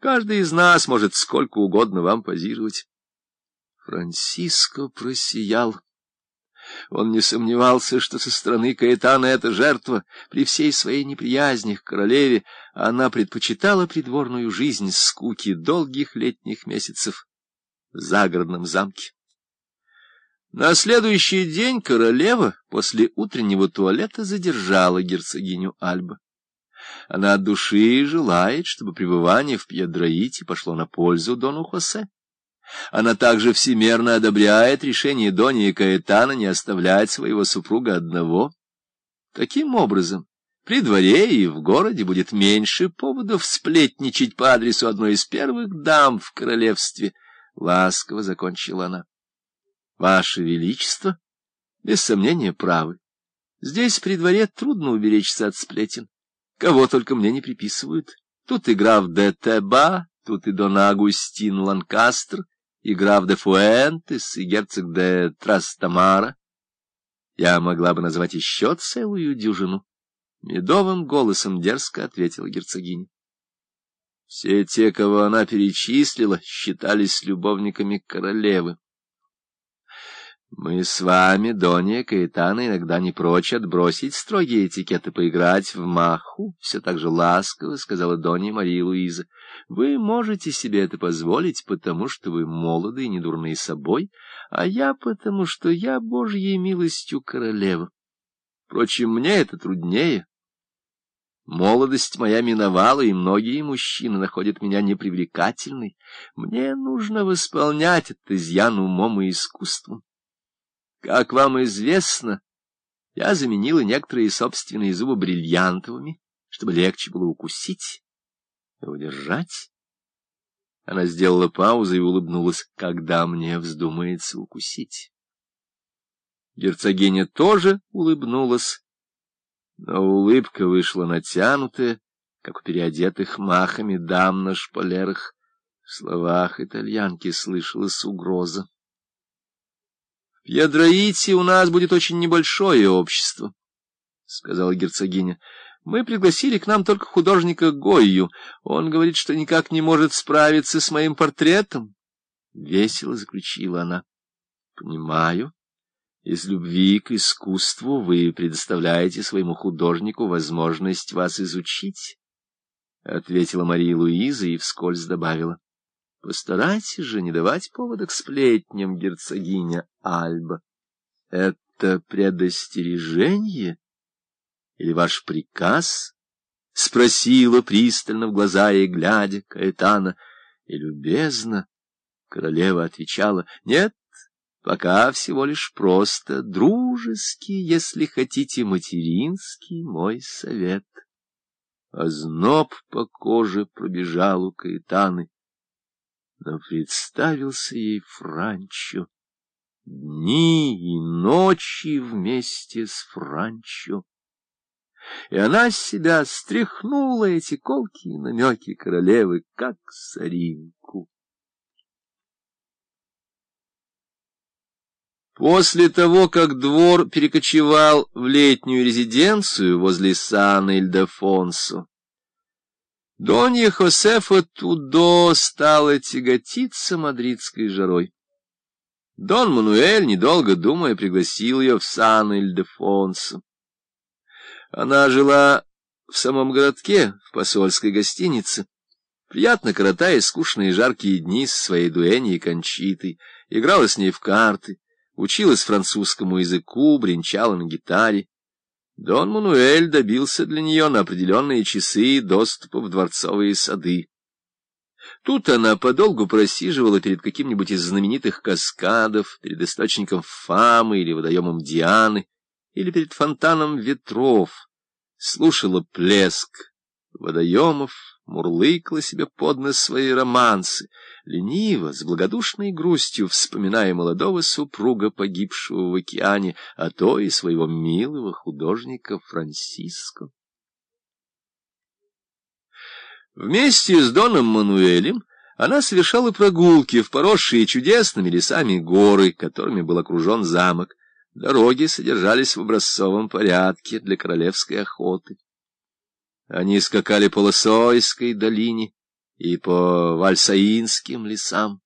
Каждый из нас может сколько угодно вам позировать. Франциско просиял. Он не сомневался, что со стороны Каэтана эта жертва, при всей своей неприязни к королеве, она предпочитала придворную жизнь скуки долгих летних месяцев в загородном замке. На следующий день королева после утреннего туалета задержала герцогиню Альба. Она от души желает, чтобы пребывание в Пьедроите пошло на пользу Дону Хосе. Она также всемерно одобряет решение Дони и Каэтана не оставлять своего супруга одного. Таким образом, при дворе и в городе будет меньше поводов сплетничать по адресу одной из первых дам в королевстве. Ласково закончила она. Ваше Величество, без сомнения, правы. Здесь при дворе трудно уберечься от сплетен. Кого только мне не приписывают. Тут и граф де Теба, тут и дон Агустин Ланкастр, и граф де Фуэнтес, и герцог де Трастамара. Я могла бы назвать еще целую дюжину. Медовым голосом дерзко ответила герцогиня. Все те, кого она перечислила, считались любовниками королевы. Мы с вами, Донья Каэтана, иногда не прочь отбросить строгие этикеты, поиграть в маху, все так же ласково сказала Донья Мария Луиза. Вы можете себе это позволить, потому что вы молоды и недурные собой, а я потому, что я Божьей милостью королева. Впрочем, мне это труднее. Молодость моя миновала, и многие мужчины находят меня непривлекательной. Мне нужно восполнять этот изъян умом и искусством. Как вам известно, я заменила некоторые собственные зубы бриллиантовыми, чтобы легче было укусить и удержать. Она сделала паузу и улыбнулась, когда мне вздумается укусить. Герцогиня тоже улыбнулась, но улыбка вышла натянутая, как у переодетых махами дам на шпалерах. В словах итальянки слышалась угроза. — В Ядроите у нас будет очень небольшое общество, — сказала герцогиня. — Мы пригласили к нам только художника Гойю. Он говорит, что никак не может справиться с моим портретом. Весело заключила она. — Понимаю. Из любви к искусству вы предоставляете своему художнику возможность вас изучить, — ответила Мария Луиза и вскользь добавила. Постарайтесь же не давать повода к сплетням, герцогиня Альба. Это предостережение или ваш приказ? — спросила пристально в глаза ей, глядя Каэтана, и любезно королева отвечала, — нет, пока всего лишь просто дружеский, если хотите, материнский мой совет. Озноб по коже пробежал у Каэтаны но представился ей Франчо. Дни и ночи вместе с Франчо. И она с себя стряхнула эти колкие намеки королевы, как соринку. После того, как двор перекочевал в летнюю резиденцию возле Сан-Ильдефонсо, Донья Хосефа Тудо стала тяготиться мадридской жарой. Дон Мануэль, недолго думая, пригласил ее в Сан-Ильдефонсо. Она жила в самом городке, в посольской гостинице, приятно коротая скучные жаркие дни с своей дуэней и кончитой, играла с ней в карты, училась французскому языку, бренчала на гитаре. Дон Мануэль добился для нее на определенные часы доступа в дворцовые сады. Тут она подолгу просиживала перед каким-нибудь из знаменитых каскадов, перед источником Фамы или водоемом Дианы, или перед фонтаном ветров, слушала плеск водоемов, мурлыкала себе под нос свои романсы, лениво, с благодушной грустью вспоминая молодого супруга, погибшего в океане, а то и своего милого художника Франсиско. Вместе с Доном Мануэлем она совершала прогулки в поросшие чудесными лесами горы, которыми был окружен замок. Дороги содержались в образцовом порядке для королевской охоты. Они скакали по Лосойской долине, и по вальсаинским лесам.